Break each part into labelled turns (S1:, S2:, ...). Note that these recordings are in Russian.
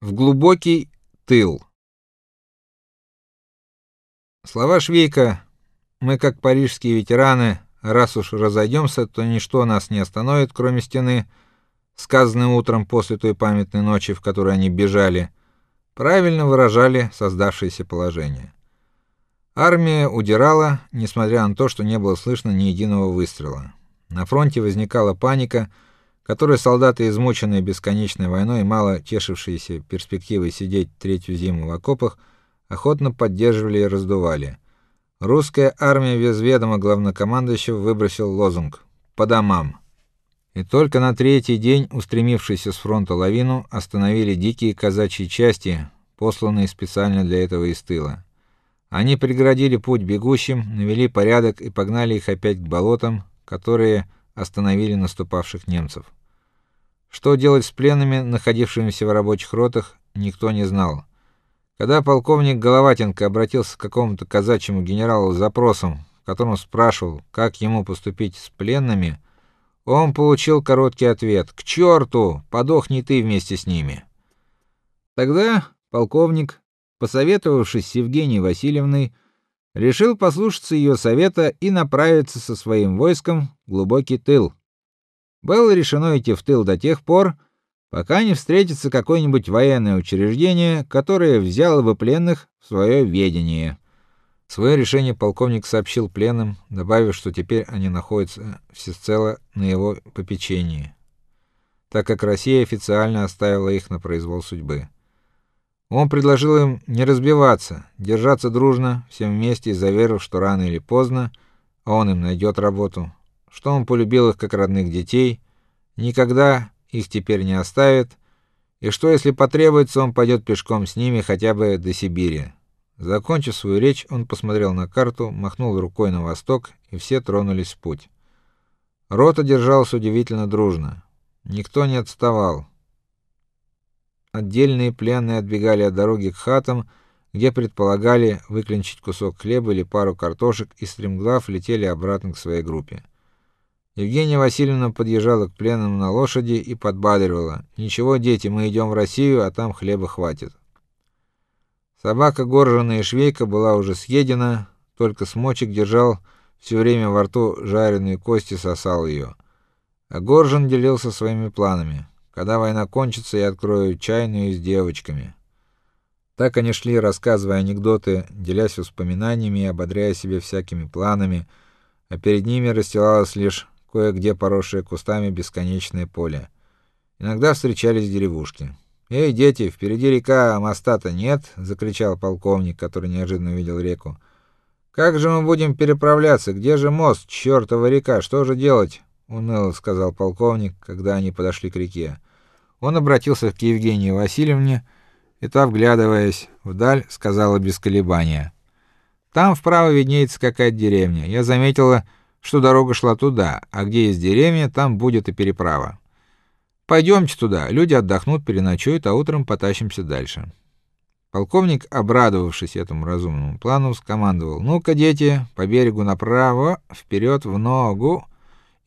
S1: В глубокий тыл. Слова Швейка мы как парижские ветераны, раз уж разойдемся, то ничто нас не остановит, кроме стены, сказанные утром после той памятной ночи, в которой они бежали, правильно выражали создавшееся положение. Армия удирала, несмотря на то, что не было слышно ни единого выстрела. На фронте возникала паника, которые солдаты, измученные бесконечной войной и мало тешившиеся перспективой сидеть третью зиму в окопах, охотно поддерживали и раздували. Русская армия без ведома главнокомандующего выбросил лозунг: "По домам". И только на третий день устремившиеся с фронта лавину остановили дикие казачьи части, посланные специально для этого из тыла. Они преградили путь бегущим, навели порядок и погнали их опять к болотам, которые остановили наступавших немцев. Что делать с пленными, находившимися в рабочих ротах, никто не знал. Когда полковник Головатенко обратился к какому-то казачьему генералу с запросом, в котором спрашивал, как ему поступить с пленными, он получил короткий ответ: "К черту, подохни ты вместе с ними". Тогда полковник, посоветовавшись с Евгенией Васильевной, решил послушаться ее совета и направиться со своим войском в глубокий тыл. Было решено идти в тыл до тех пор, пока не встретится какое-нибудь военное учреждение, которое взяло бы пленных в свое ведение. Свое решение полковник сообщил пленным, добавив, что теперь они находятся всецело на его попечении, так как Россия официально оставила их на произвол судьбы. Он предложил им не разбиваться, держаться дружно, всем вместе, заверив, что рано или поздно он им найдет работу что он полюбил их как родных детей, никогда их теперь не оставит, и что если потребуется, он пойдет пешком с ними хотя бы до Сибири. Закончив свою речь, он посмотрел на карту, махнул рукой на восток, и все тронулись в путь. Рота держалась удивительно дружно. Никто не отставал. Отдельные пленные отбегали от дороги к хатам, где предполагали выклинчить кусок хлеба или пару картошек, и стремглав летели обратно к своей группе. Евгения Васильевна подъезжала к пленным на лошади и подбадривала: "Ничего, дети, мы идем в Россию, а там хлеба хватит". Собака горженная швейка была уже съедена, только смочек держал все время во рту жареные кости, сосал ее. А Горжен делился своими планами. Когда война кончится, я открою чайную с девочками. Так они шли, рассказывая анекдоты, делясь воспоминаниями и ободряя себя всякими планами, а перед ними расстилалась лишь кое-где поросшее кустами бесконечное поле. Иногда встречались деревушки. "Эй, дети, впереди река, а моста-то нет", закричал полковник, который неожиданно увидел реку. "Как же мы будем переправляться? Где же мост? Чёртова река, что же делать?" уныло сказал полковник, когда они подошли к реке. Он обратился к Евгении Васильевне, и та, вглядываясь вдаль, сказала без колебания: "Там вправо виднеется какая-то деревня. Я заметила, что дорога шла туда, а где есть деревня, там будет и переправа. Пойдемте туда, люди отдохнут, переночуют, а утром потащимся дальше. Полковник, обрадовавшись этому разумному плану, скомандовал: "Ну-ка, дети, по берегу направо, вперед в ногу".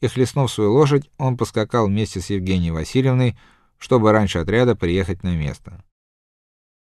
S1: И хлестнув свою лошадь, он поскакал вместе с Евгенией Васильевной, чтобы раньше отряда приехать на место.